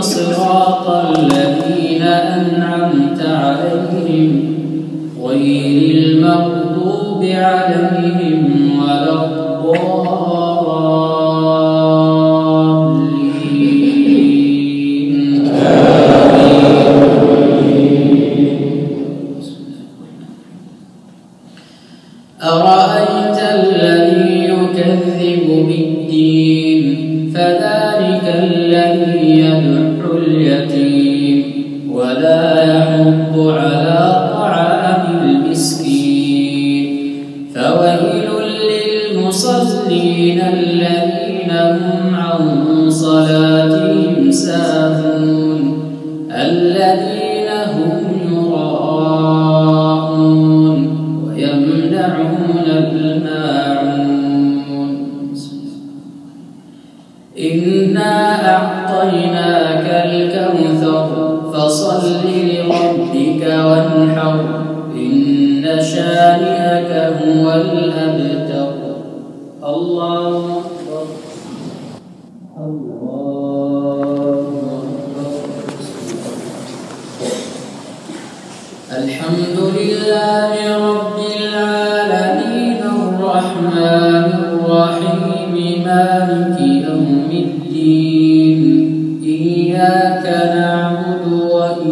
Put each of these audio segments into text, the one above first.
صراط الذين أنعمت عليهم غير المغضوب عليهم ولا الضالين. أرأيت الذي يكذب بالدين؟ فذلك ولا يحض على طعام المسكين. فويل للمصلين الذين هم عن صلاتهم ساهون الذين هم يراءون ويمنعون الماعون. إنا أعطيناك فصل لربك وانحر. إن شانئك هو الأبتر. الله أكبر. الله أكبر. الحمد لله رب العالمين. الرحمن الرحيم. مالك يوم الدين.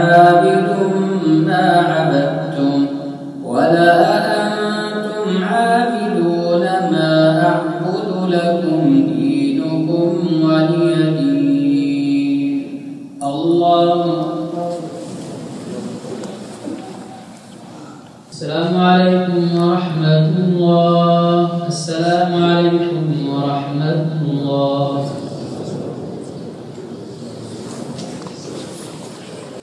عابدون ما عبدتم ولا أنتم عابدون ما أعبد لكم دينكم وليدين الله السلام عليكم ورحمة الله. السلام عليكم ورحمة الله.